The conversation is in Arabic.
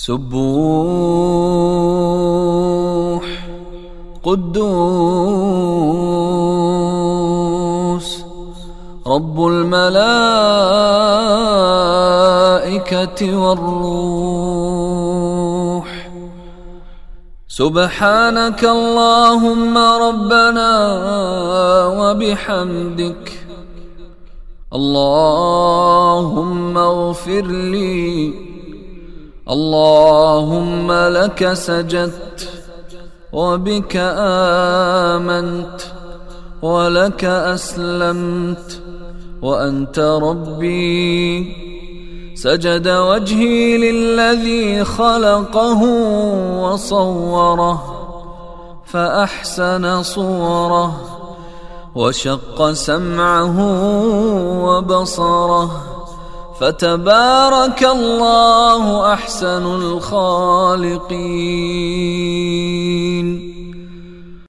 سبوح قدوس رب الملائكة والروح سبحانك اللهم ربنا وبحمدك اللهم اغفر لي اللهم لك سجدت وبك آمنت ولك أسلمت وأنت ربي. سجد وجهي للذي خلقه وصوره فأحسن صوره وشق سمعه وبصره فتبارك الله أحسن الخالقين.